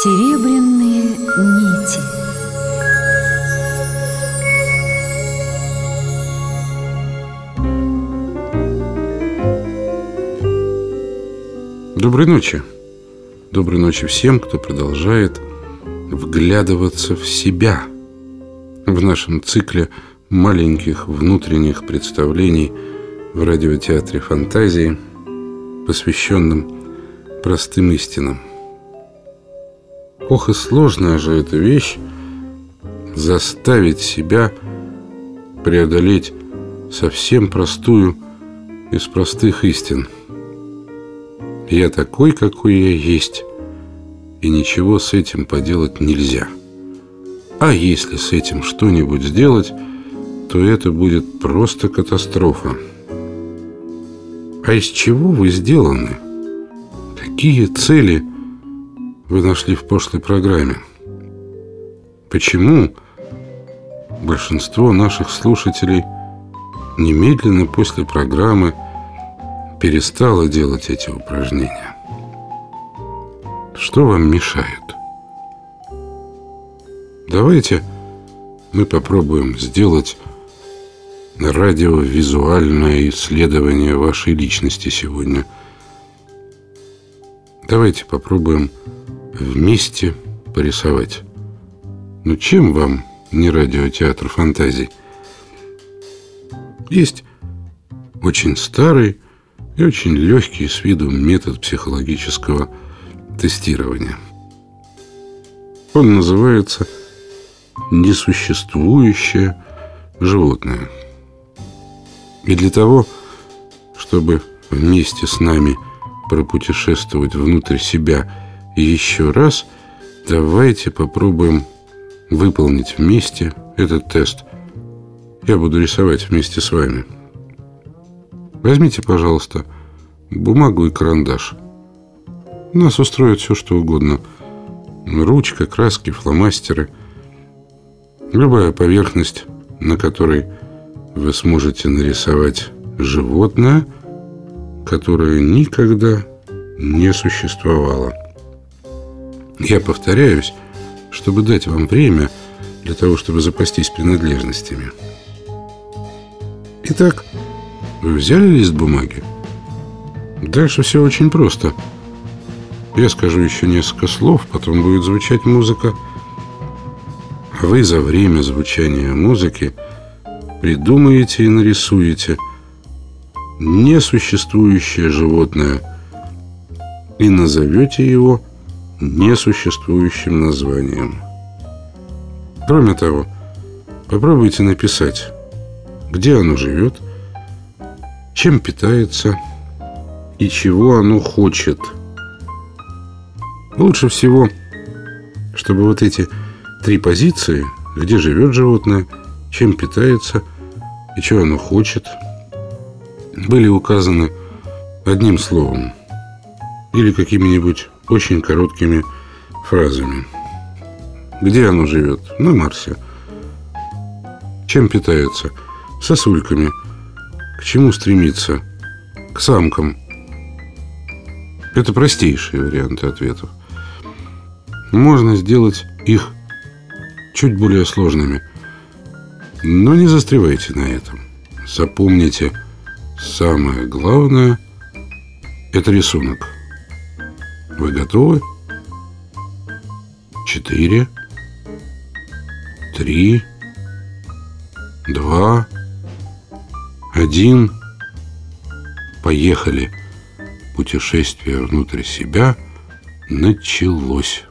Серебряные нити Доброй ночи. Доброй ночи всем, кто продолжает вглядываться в себя в нашем цикле маленьких внутренних представлений в радиотеатре фантазии, посвященном простым истинам. Ох и сложная же эта вещь заставить себя преодолеть совсем простую из простых истин. Я такой, какой я есть, и ничего с этим поделать нельзя. А если с этим что-нибудь сделать, то это будет просто катастрофа. А из чего вы сделаны? Какие цели вы нашли в прошлой программе? Почему большинство наших слушателей немедленно после программы перестало делать эти упражнения? Что вам мешает? Давайте мы попробуем сделать радиовизуальное исследование вашей личности сегодня. Давайте попробуем вместе порисовать. Ну чем вам не радиотеатр фантазий? Есть очень старый и очень легкий с виду метод психологического тестирования. Он называется «несуществующее животное». И для того, чтобы вместе с нами пропутешествовать внутрь себя еще раз, давайте попробуем выполнить вместе этот тест. Я буду рисовать вместе с вами. Возьмите, пожалуйста, бумагу и карандаш. Нас устроит все, что угодно. Ручка, краски, фломастеры. Любая поверхность, на которой вы сможете нарисовать животное, которое никогда не существовало. Я повторяюсь, чтобы дать вам время для того, чтобы запастись принадлежностями. Итак, вы взяли лист бумаги? Дальше все очень просто. Я скажу еще несколько слов, потом будет звучать музыка. А вы за время звучания музыки – придумаете и нарисуете несуществующее животное и назовете его несуществующим названием. Кроме того, попробуйте написать, где оно живет, чем питается и чего оно хочет. Лучше всего, чтобы вот эти три позиции, где живет животное – чем питается и чего оно хочет, были указаны одним словом или какими-нибудь очень короткими фразами. Где оно живет? На Марсе. Чем питается? Сосульками. К чему стремится? К самкам. Это простейшие варианты ответов. Можно сделать их чуть более сложными – но не застревайте на этом. Запомните, самое главное – это рисунок. Вы готовы? Четыре, три, два, один. Поехали. Путешествие внутрь себя началось.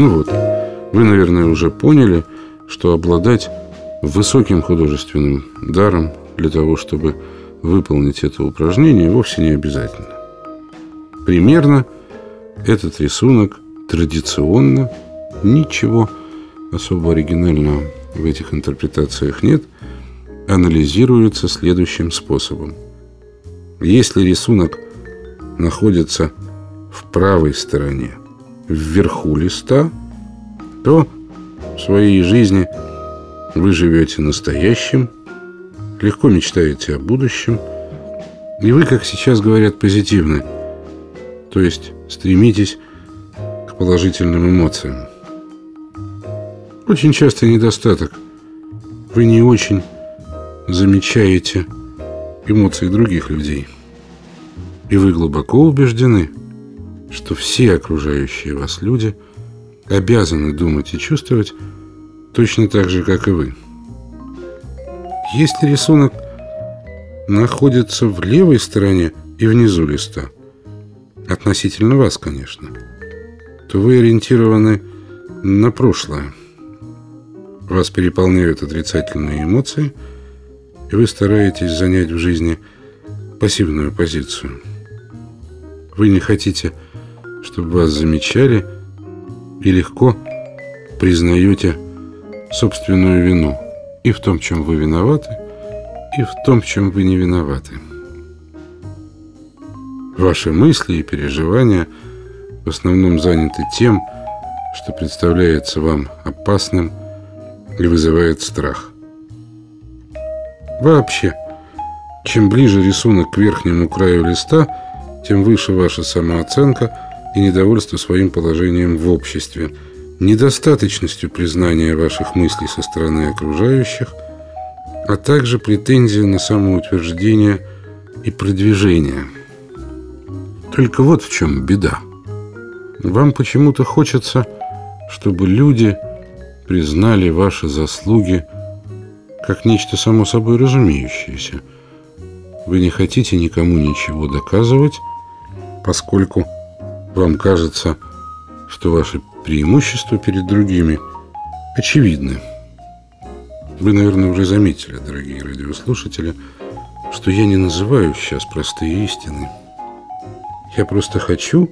Ну вот, вы, наверное, уже поняли, что обладать высоким художественным даром для того, чтобы выполнить это упражнение, вовсе не обязательно. Примерно этот рисунок традиционно, ничего особо оригинального в этих интерпретациях нет – анализируется следующим способом. Если рисунок находится в правой стороне, вверху листа, то в своей жизни вы живете настоящим, легко мечтаете о будущем, и вы, как сейчас говорят, позитивны, то есть стремитесь к положительным эмоциям. Очень часто недостаток. Вы не очень замечаете эмоции других людей. И вы глубоко убеждены, что все окружающие вас люди обязаны думать и чувствовать точно так же, как и вы. Если рисунок находится в левой стороне и внизу листа, относительно вас, конечно, то вы ориентированы на прошлое. Вас переполняют отрицательные эмоции – и вы стараетесь занять в жизни пассивную позицию. Вы не хотите, чтобы вас замечали и легко признаете собственную вину и в том, чем вы виноваты, и в том, чем вы не виноваты. Ваши мысли и переживания в основном заняты тем, что представляется вам опасным и вызывает страх. Вообще, чем ближе рисунок к верхнему краю листа, тем выше ваша самооценка и недовольство своим положением в обществе, недостаточностью признания ваших мыслей со стороны окружающих, а также претензия на самоутверждение и продвижение. Только вот в чем беда. Вам почему-то хочется, чтобы люди признали ваши заслуги – как нечто само собой разумеющееся. Вы не хотите никому ничего доказывать, поскольку вам кажется, что ваши преимущества перед другими очевидны. Вы, наверное, уже заметили, дорогие радиослушатели, что я не называю сейчас простые истины. Я просто хочу,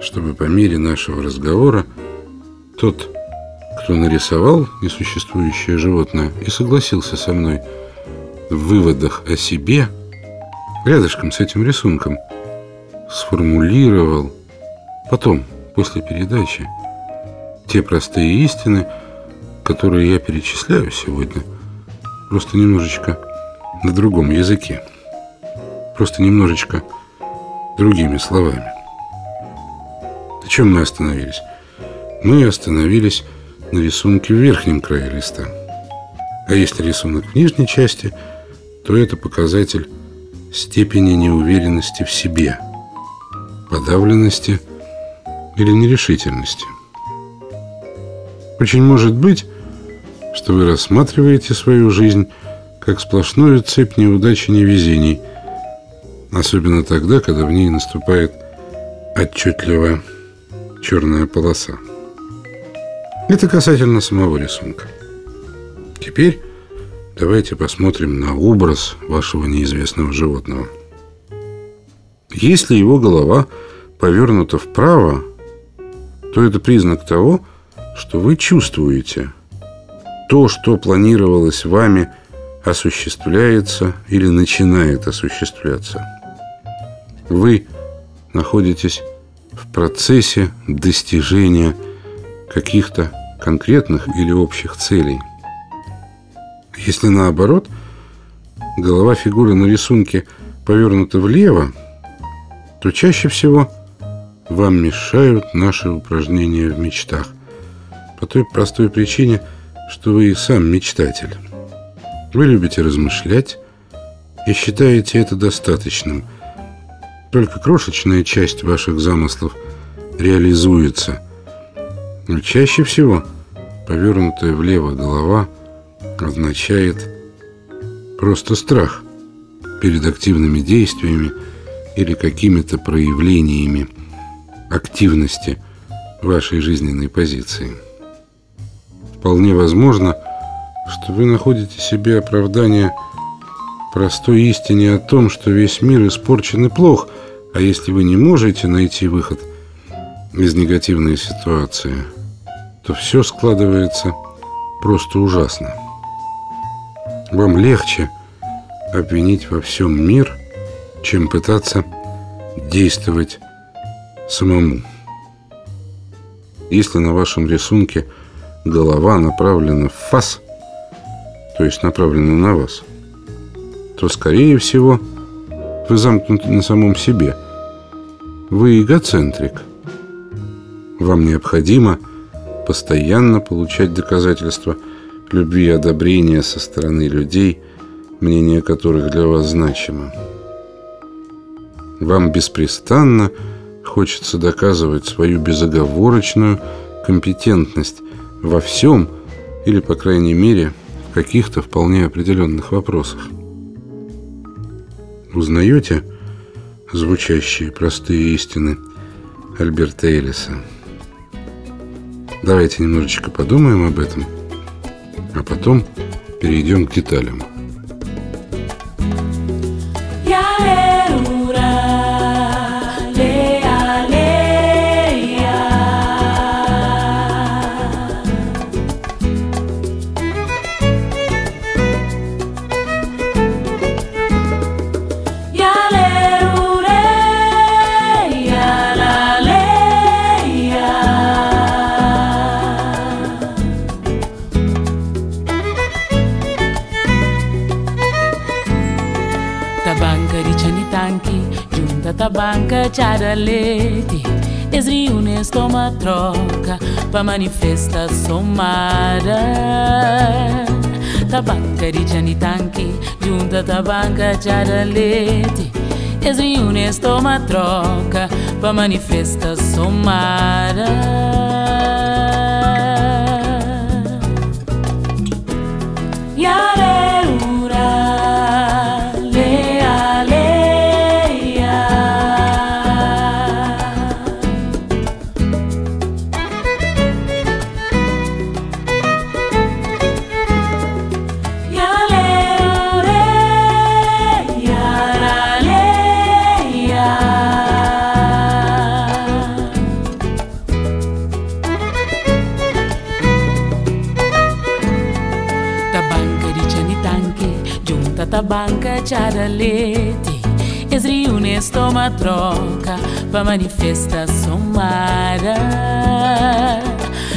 чтобы по мере нашего разговора тот кто нарисовал несуществующее животное и согласился со мной в выводах о себе, рядышком с этим рисунком, сформулировал потом, после передачи, те простые истины, которые я перечисляю сегодня, просто немножечко на другом языке, просто немножечко другими словами. На чем мы остановились? Мы остановились на рисунке в верхнем крае листа. А если рисунок в нижней части, то это показатель степени неуверенности в себе, подавленности или нерешительности. Очень может быть, что вы рассматриваете свою жизнь как сплошную цепь неудач и невезений, особенно тогда, когда в ней наступает отчетливая черная полоса. Это касательно самого рисунка. Теперь давайте посмотрим на образ вашего неизвестного животного. Если его голова повернута вправо, то это признак того, что вы чувствуете то, что планировалось вами осуществляется или начинает осуществляться. Вы находитесь в процессе достижения каких-то конкретных или общих целей. Если наоборот, голова фигуры на рисунке повернута влево, то чаще всего вам мешают наши упражнения в мечтах. По той простой причине, что вы и сам мечтатель. Вы любите размышлять и считаете это достаточным. Только крошечная часть ваших замыслов реализуется. Но чаще всего повернутая влево голова означает просто страх перед активными действиями или какими-то проявлениями активности вашей жизненной позиции. Вполне возможно, что вы находите себе оправдание простой истине о том, что весь мир испорчен и плох, а если вы не можете найти выход из негативной ситуации, то все складывается просто ужасно. Вам легче обвинить во всем мир, чем пытаться действовать самому. Если на вашем рисунке голова направлена в фас, то есть направлена на вас, то, скорее всего, вы замкнуты на самом себе. Вы эгоцентрик. Вам необходимо постоянно получать доказательства любви и одобрения со стороны людей, мнение которых для вас значимо. Вам беспрестанно хочется доказывать свою безоговорочную компетентность во всем или, по крайней мере, в каких-то вполне определенных вопросах. Узнаете звучащие простые истины Альберта Элиса? Давайте немножечко подумаем об этом, а потом перейдем к деталям. paraleti es riunes com a troca pa manifesta somara Tabacari de tanki junta tabanca jaraleti es riunes toma troca pa manifesta somara Charalete Esriunes toma troca Pa manifestação mara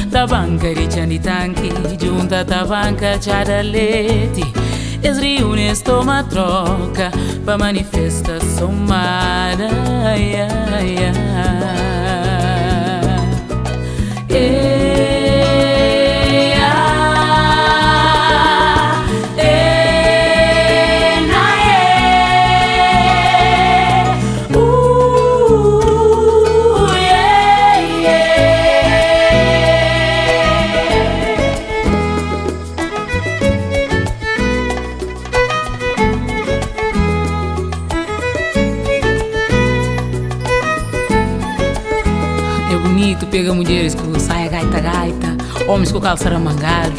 Da banca de Chanditanki Junta da banca Charalete Esriunes toma troca Pa manifestação mara yeah, yeah. Yeah. Pega mulheres com saia gaita-gaita, homens com calça ramangado,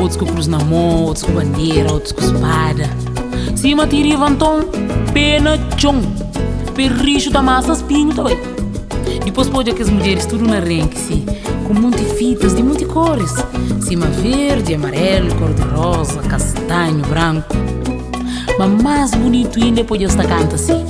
outros com cruz na mão, outros com bandeira, outros com espada. Cima tiri vantom, pena perricho da massa espinho também. Depois pode que as mulheres tudo na renque, com monte fitas de monte cores. Cima verde, amarelo, cor de rosa, castanho, branco. Mas mais bonito ainda poder estar canta. Assim.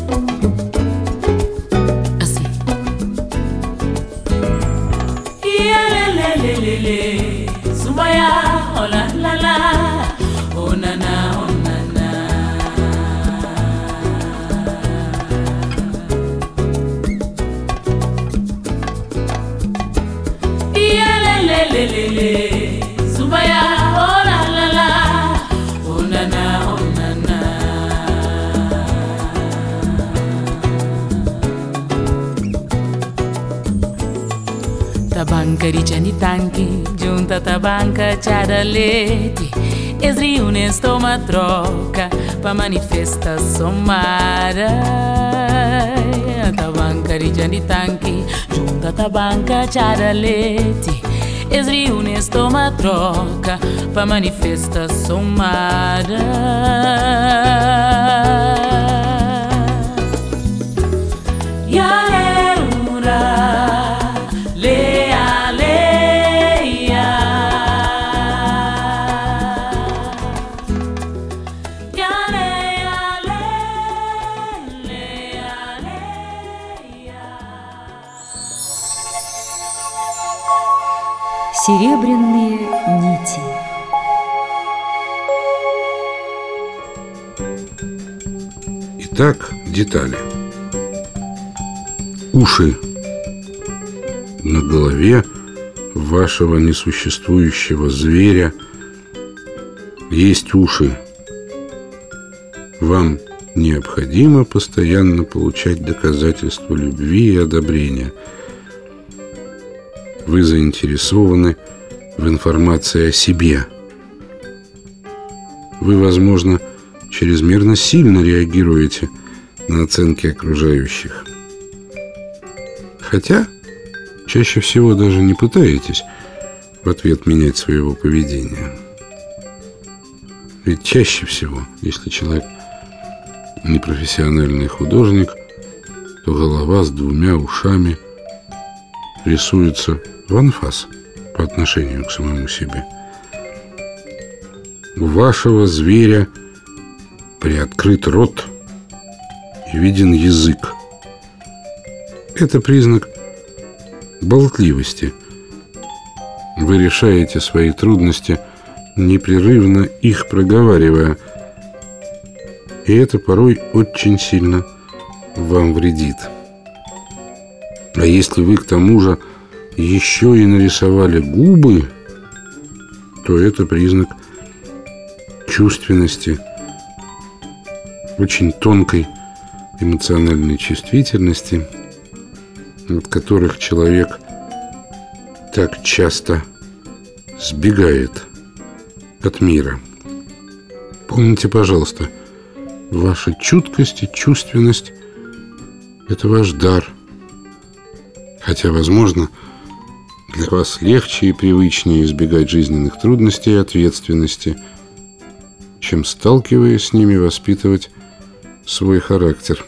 banca cearaleti Es reúnes, toma troca Pa manifesta somara Tabanca rijani tanque Junta tabanca cearaleti Es reúnes, toma troca Pa manifesta somara Yeah Серебряные нити. Итак, детали. Уши на голове вашего несуществующего зверя есть уши. Вам необходимо постоянно получать доказательства любви и одобрения. Вы заинтересованы в информации о себе. Вы, возможно, чрезмерно сильно реагируете на оценки окружающих. Хотя чаще всего даже не пытаетесь в ответ менять своего поведения. Ведь чаще всего, если человек непрофессиональный художник, то голова с двумя ушами рисуется в анфас по отношению к самому себе. У вашего зверя приоткрыт рот и виден язык. Это признак болтливости. Вы решаете свои трудности, непрерывно их проговаривая. И это порой очень сильно вам вредит. А если вы к тому же еще и нарисовали губы, то это признак чувственности, очень тонкой эмоциональной чувствительности, от которых человек так часто сбегает от мира. Помните, пожалуйста, ваша чуткость и чувственность – это ваш дар. Хотя, возможно, для вас легче и привычнее избегать жизненных трудностей и ответственности, чем, сталкиваясь с ними, воспитывать свой характер.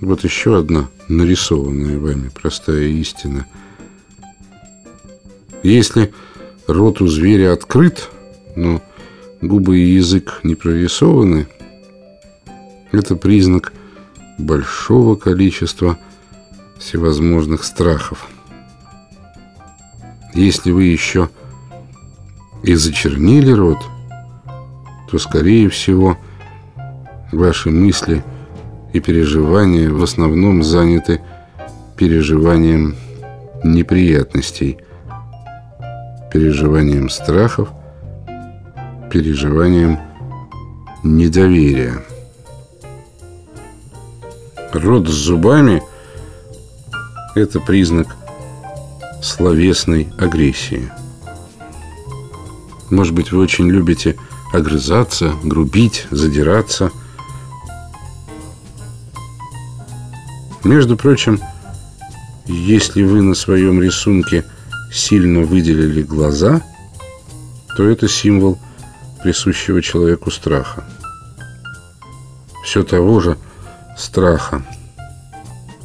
Вот еще одна нарисованная вами простая истина. Если рот у зверя открыт, но губы и язык не прорисованы, это признак большого количества всевозможных страхов. Если вы еще и зачернили рот, то, скорее всего, ваши мысли и переживания в основном заняты переживанием неприятностей, переживанием страхов, переживанием недоверия. Рот с зубами – это признак словесной агрессии. Может быть, вы очень любите огрызаться, грубить, задираться. Между прочим, если вы на своем рисунке сильно выделили глаза, то это символ присущего человеку страха. Все того же страха.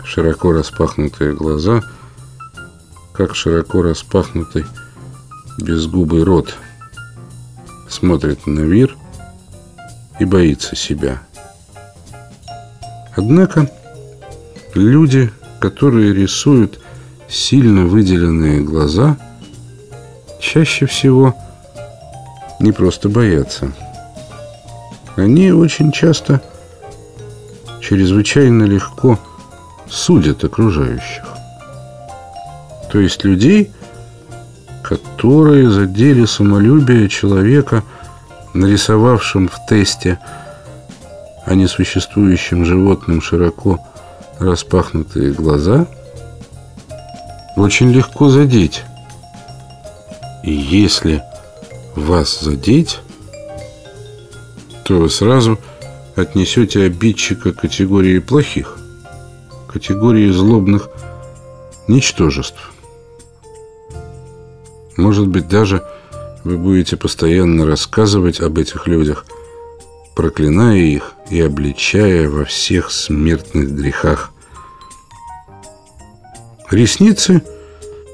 Широко распахнутые глаза, как широко распахнутый безгубый рот. Смотрит на мир и боится себя. Однако люди, которые рисуют сильно выделенные глаза, чаще всего не просто боятся. Они очень часто чрезвычайно легко судят окружающих. То есть людей, которые задели самолюбие человека, нарисовавшим в тесте а не существующим животным широко распахнутые глаза, очень легко задеть. И если вас задеть, то вы сразу отнесете обидчика к категории плохих, категории злобных ничтожеств. Может быть, даже вы будете постоянно рассказывать об этих людях, проклиная их и обличая во всех смертных грехах. Ресницы,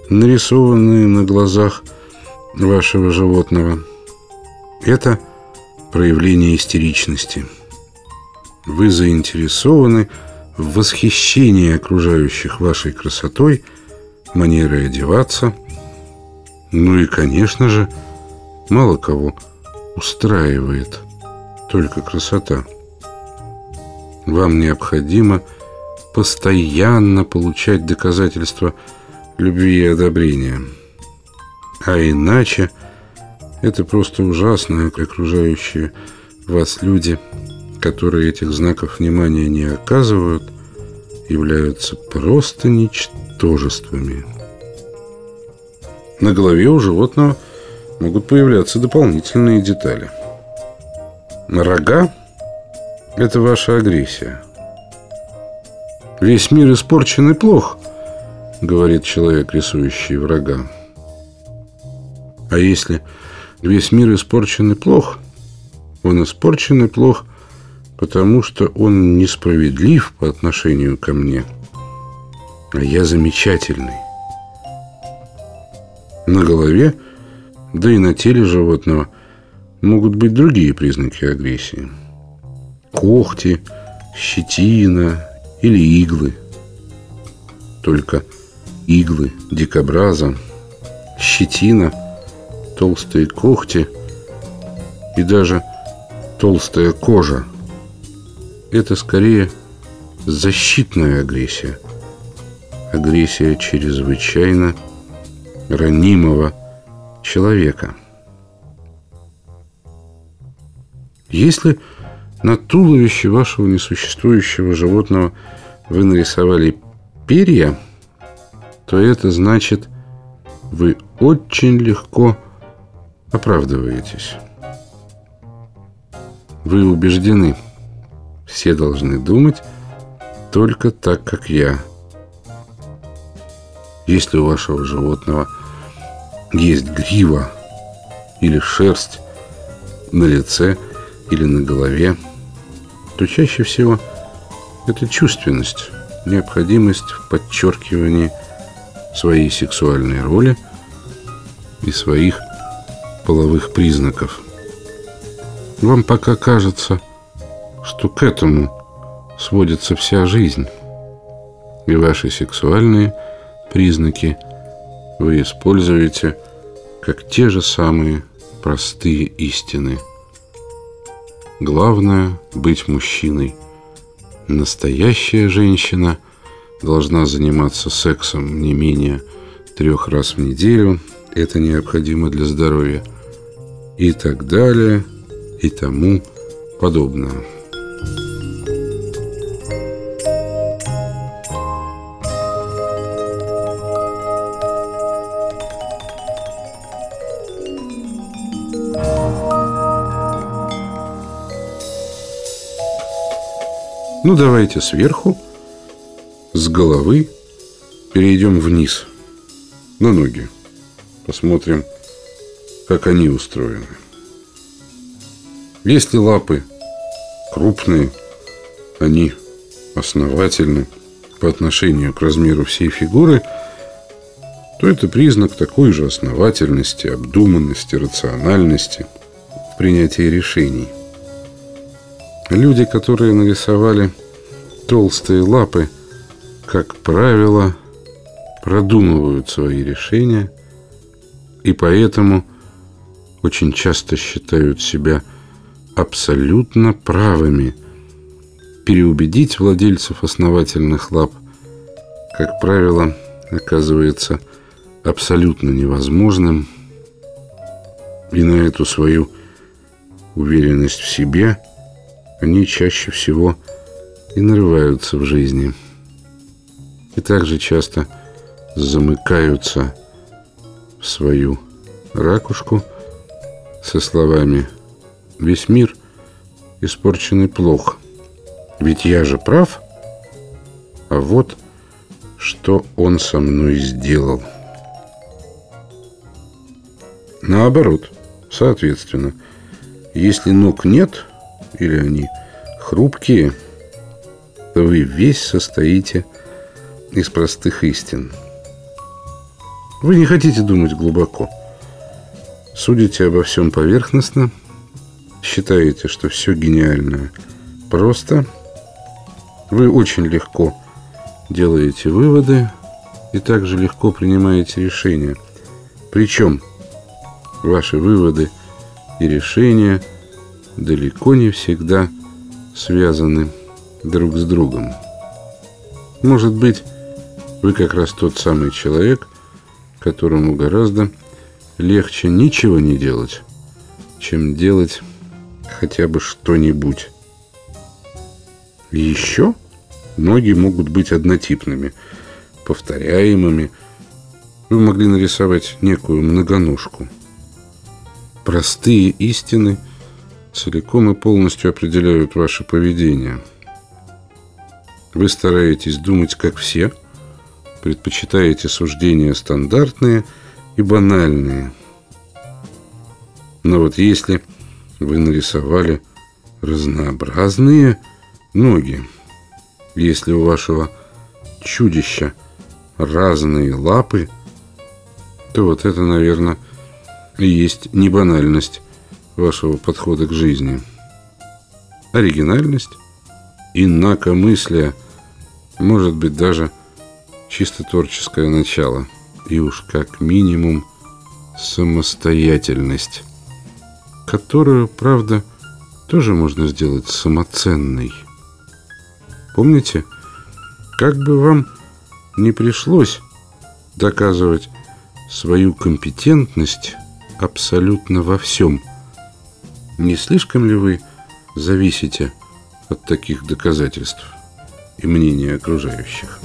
нарисованные на глазах вашего животного, это проявление истеричности. Вы заинтересованы в восхищении окружающих вашей красотой, манерой одеваться – ну и, конечно же, мало кого устраивает только красота. Вам необходимо постоянно получать доказательства любви и одобрения. А иначе это просто ужасно, окружающие вас люди, которые этих знаков внимания не оказывают, являются просто ничтожествами. На голове у животного могут появляться дополнительные детали. Рога – это ваша агрессия. «Весь мир испорчен и плох», – говорит человек, рисующий врага. А если весь мир испорчен и плох, он испорчен и плох, потому что он несправедлив по отношению ко мне, а я замечательный. На голове, да и на теле животного могут быть другие признаки агрессии. Когти, щетина или иглы. Только иглы дикобраза, щетина, толстые когти и даже толстая кожа. Это скорее защитная агрессия. Агрессия чрезвычайно ранимого человека. Если на туловище вашего несуществующего животного вы нарисовали перья, то это значит, вы очень легко оправдываетесь. Вы убеждены, все должны думать только так, как я – если у вашего животного есть грива или шерсть на лице или на голове, то чаще всего это чувственность, необходимость в подчеркивании своей сексуальной роли и своих половых признаков. Вам пока кажется, что к этому сводится вся жизнь, и ваши сексуальные – признаки вы используете как те же самые простые истины. Главное – быть мужчиной. Настоящая женщина должна заниматься сексом не менее трех раз в неделю. Это необходимо для здоровья. И так далее, и тому подобное. Ну, давайте сверху, с головы, перейдем вниз, на ноги. Посмотрим, как они устроены. Если лапы крупные, они основательны по отношению к размеру всей фигуры, то это признак такой же основательности, обдуманности, рациональности в принятии решений. Люди, которые нарисовали толстые лапы, как правило, продумывают свои решения и поэтому очень часто считают себя абсолютно правыми. Переубедить владельцев основательных лап, как правило, оказывается абсолютно невозможным. И на эту свою уверенность в себе они чаще всего и нарываются в жизни. И также часто замыкаются в свою ракушку со словами «Весь мир испорченный плохо, ведь я же прав, а вот что он со мной сделал». Наоборот, соответственно, если ног нет или они хрупкие, то вы весь состоите из простых истин. Вы не хотите думать глубоко. Судите обо всем поверхностно, считаете, что все гениальное просто. Вы очень легко делаете выводы и также легко принимаете решения. Причем ваши выводы и решения далеко не всегда связаны друг с другом. Может быть, вы как раз тот самый человек, которому гораздо легче ничего не делать, чем делать хотя бы что-нибудь. Еще ноги могут быть однотипными, повторяемыми. Вы могли нарисовать некую многоножку. Простые истины целиком и полностью определяют ваше поведение. Вы стараетесь думать как все, предпочитаете суждения стандартные – и банальные. Но вот если вы нарисовали разнообразные ноги, если у вашего чудища разные лапы, то вот это, наверное, и есть не банальность вашего подхода к жизни. Оригинальность, инакомыслие, может быть, даже чисто творческое начало – и уж как минимум самостоятельность, которую, правда, тоже можно сделать самоценной. Помните, как бы вам не пришлось доказывать свою компетентность абсолютно во всем, не слишком ли вы зависите от таких доказательств и мнения окружающих?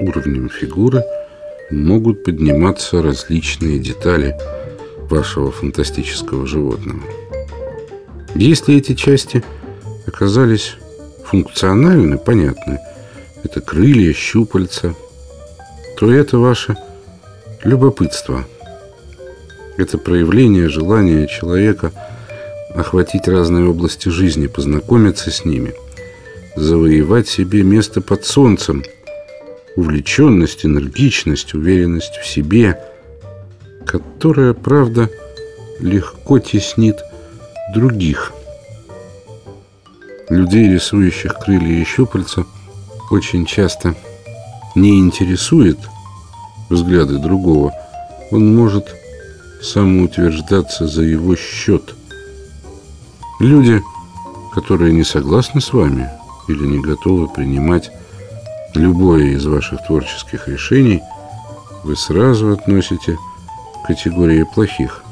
Уровнем фигуры могут подниматься различные детали вашего фантастического животного. Если эти части оказались функциональны, понятны, это крылья, щупальца, то это ваше любопытство. Это проявление желания человека охватить разные области жизни, познакомиться с ними, завоевать себе место под солнцем – увлеченность, энергичность, уверенность в себе, которая, правда, легко теснит других. Людей, рисующих крылья и щупальца, очень часто не интересует взгляды другого. Он может самоутверждаться за его счет. Люди, которые не согласны с вами или не готовы принимать любое из ваших творческих решений – вы сразу относите к категории плохих.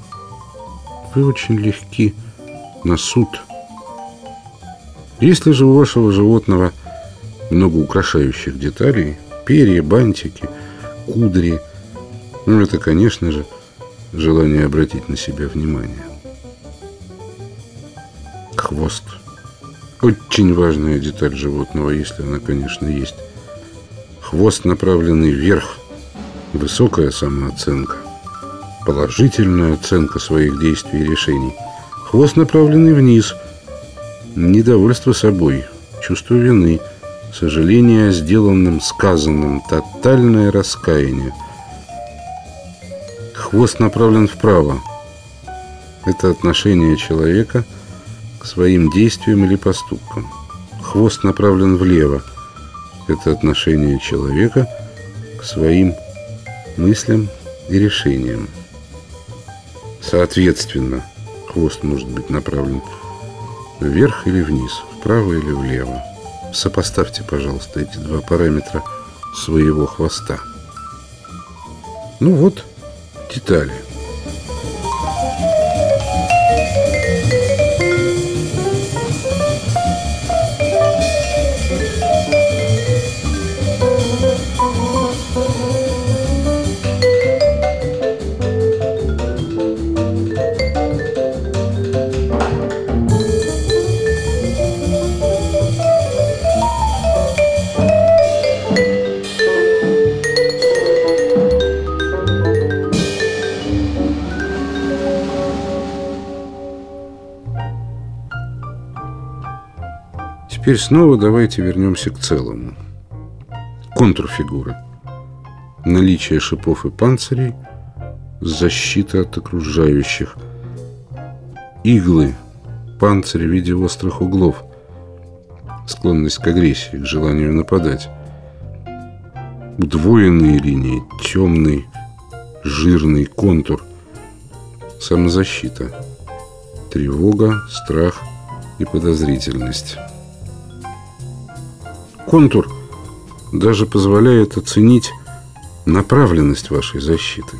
Вы очень легки на суд. Если же у вашего животного много украшающих деталей, перья, бантики, кудри, ну это, конечно же, желание обратить на себя внимание. Хвост. Очень важная деталь животного, если она, конечно, есть. Хвост направленный вверх. Высокая самооценка. Положительная оценка своих действий и решений. Хвост направленный вниз. Недовольство собой. Чувство вины. Сожаление о сделанном, сказанном. Тотальное раскаяние. Хвост направлен вправо. Это отношение человека к своим действиям или поступкам. Хвост направлен влево. Это отношение человека к своим мыслям и решениям. Соответственно, хвост может быть направлен вверх или вниз, вправо или влево. Сопоставьте, пожалуйста, эти два параметра своего хвоста. Ну вот, детали. Теперь снова давайте вернемся к целому. Контур фигуры. Наличие шипов и панцирей, защита от окружающих. Иглы, панцирь в виде острых углов, склонность к агрессии, к желанию нападать. Удвоенные линии, темный, жирный контур, самозащита, тревога, страх и подозрительность. Контур даже позволяет оценить направленность вашей защиты.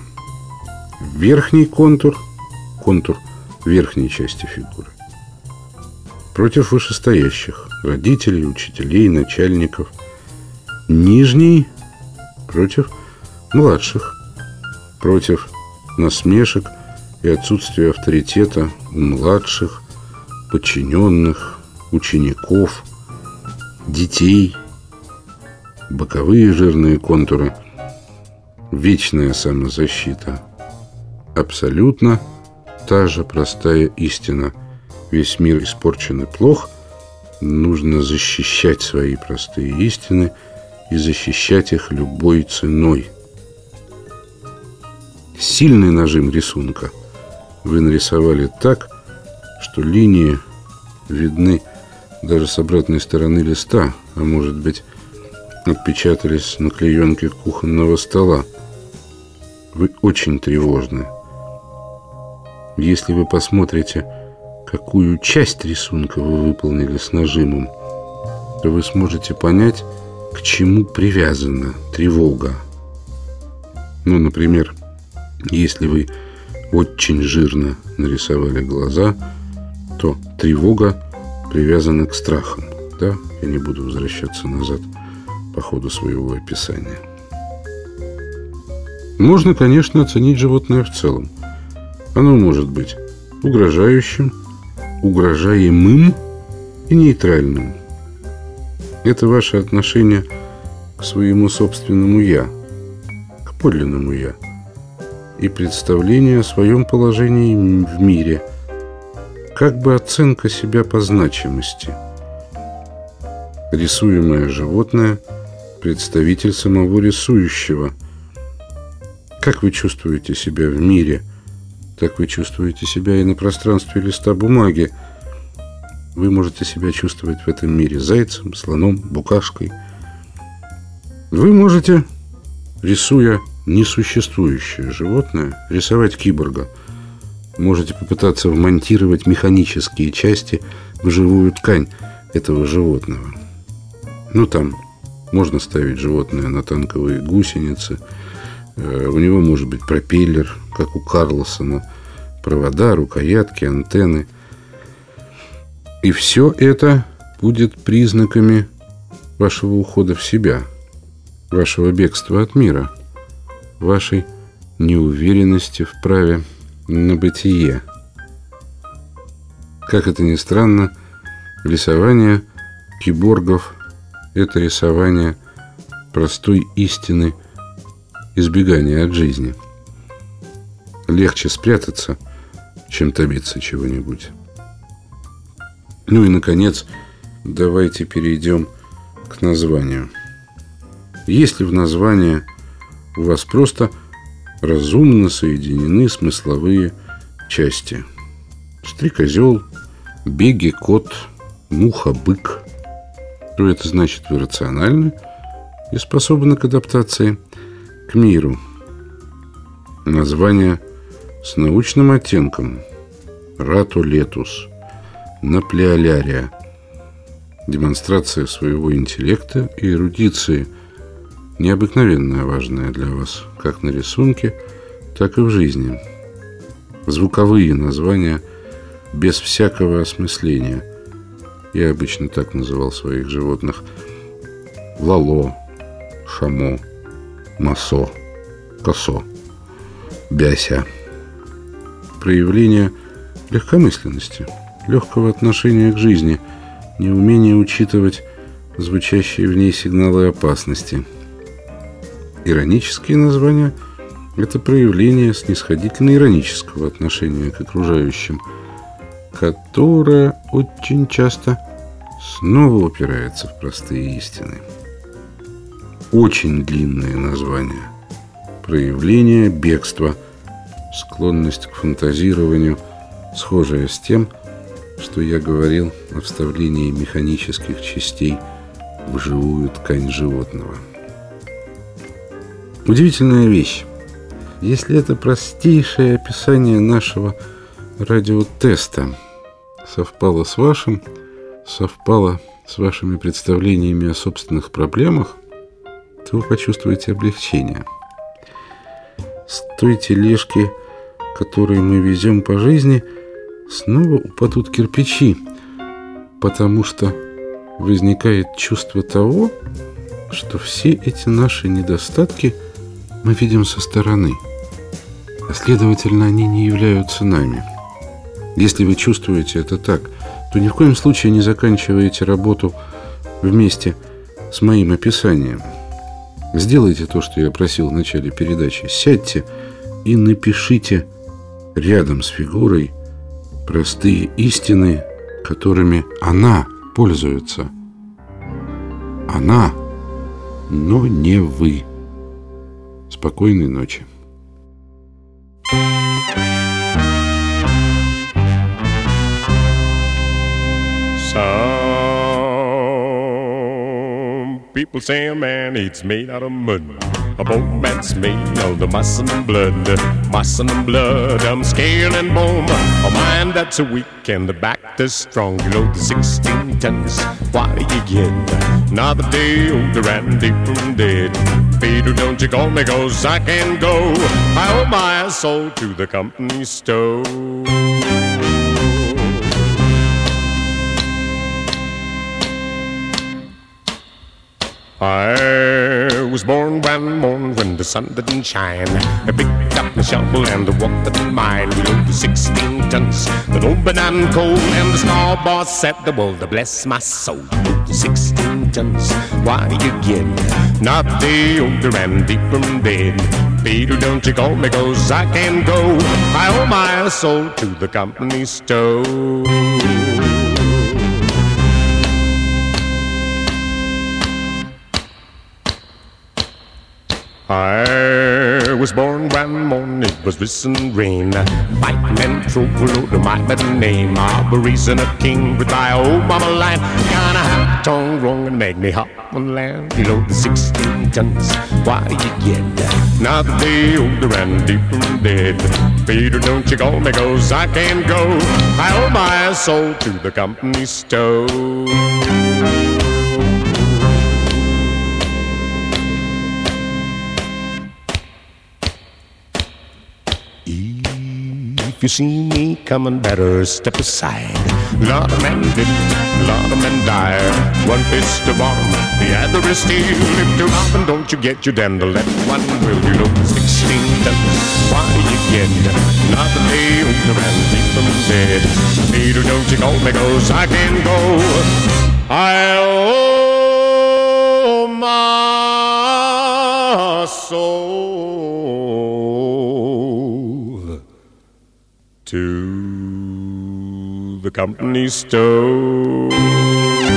Верхний контур, контур верхней части фигуры, против вышестоящих, родителей, учителей, начальников. Нижний против младших, против насмешек и отсутствия авторитета у младших, подчиненных, учеников – детей, боковые жирные контуры, вечная самозащита. Абсолютно та же простая истина. Весь мир испорчен и плох. Нужно защищать свои простые истины и защищать их любой ценой. Сильный нажим рисунка вы нарисовали так, что линии видны даже с обратной стороны листа, а может быть, отпечатались на клеенке кухонного стола. Вы очень тревожны. Если вы посмотрите, какую часть рисунка вы выполнили с нажимом, то вы сможете понять, к чему привязана тревога. Ну, например, если вы очень жирно нарисовали глаза, то тревога привязаны к страхам. Да? Я не буду возвращаться назад по ходу своего описания. Можно, конечно, оценить животное в целом. Оно может быть угрожающим, угрожаемым и нейтральным. Это ваше отношение к своему собственному «я», к подлинному «я» и представление о своем положении в мире – как бы оценка себя по значимости. Рисуемое животное – представитель самого рисующего. Как вы чувствуете себя в мире, так вы чувствуете себя и на пространстве листа бумаги. Вы можете себя чувствовать в этом мире зайцем, слоном, букашкой. Вы можете, рисуя несуществующее животное, рисовать киборга – Можете попытаться вмонтировать механические части в живую ткань этого животного. Ну, там можно ставить животное на танковые гусеницы, Э, у него может быть пропеллер, как у Карлосона, провода, рукоятки, антенны. И все это будет признаками вашего ухода в себя, вашего бегства от мира, вашей неуверенности в праве на бытие. Как это ни странно, рисование киборгов – это рисование простой истины избегания от жизни. Легче спрятаться, чем добиться чего-нибудь. Ну и, наконец, давайте перейдем к названию. Если в названии у вас просто разумно соединены смысловые части. Стрекозел, беги, кот, муха, бык. То это значит вы рациональны и способны к адаптации к миру. Название с научным оттенком Рату летус, наплеолярия. Демонстрация своего интеллекта и эрудиции – необыкновенно важная для вас, как на рисунке, так и в жизни. Звуковые названия без всякого осмысления. Я обычно так называл своих животных. Лало, шамо, масо, косо, бяся. Проявление легкомысленности, легкого отношения к жизни, неумение учитывать звучащие в ней сигналы опасности – Иронические названия – это проявление снисходительно-иронического отношения к окружающим, которое очень часто снова упирается в простые истины. Очень длинные названия – проявление бегства, склонность к фантазированию, схожая с тем, что я говорил о вставлении механических частей в живую ткань животного – Удивительная вещь. Если это простейшее описание нашего радиотеста совпало с вашим, совпало с вашими представлениями о собственных проблемах, то вы почувствуете облегчение. С той тележки, которую мы везем по жизни, снова упадут кирпичи, потому что возникает чувство того, что все эти наши недостатки – мы видим со стороны, а следовательно, они не являются нами. Если вы чувствуете это так, то ни в коем случае не заканчиваете работу вместе с моим описанием. Сделайте то, что я просил в начале передачи. Сядьте и напишите рядом с фигурой простые истины, которыми она пользуется. Она, но не вы. Спокойной ночи. Some people say a man eats made out of mud. A bone that's made of the muscle and blood, muscle and blood. I'm scale and bone. A mind that's a weak and the back that's strong. You know the 16 tons. Why do you get another day older and deeper and dead? Peter, don't you call me, cause I can go. I owe my soul to the company store. I was born one morning when the sun didn't shine. I picked up my shovel and walked the mile We the 16 tons. The open and cold and the star boss said the world to bless my soul. Below the 16 tons. Why you get not the older and deeper in bed? Peter, don't you call me cause I can go. I owe my soul to the company store. I was born one morning, it was whistling rain. Fighting and trouble to my middle name. Arboretum a king with my old mama line. Kinda hot tongue wrong and make me hop on land. You know the 16 tons, why do you get Now the day older and deeper dead. Peter, don't you call me, cause I can't go. I owe my soul to the company store. If you see me coming, better step aside. Lot of men did, lot of men died. One fist of arm, the other is steel. If you're robbing, don't you get your damn the one will. You know, 16 tons, why you get another day older and keep them dead. Peter, don't you call me, cause I can go. I owe my soul to the company store.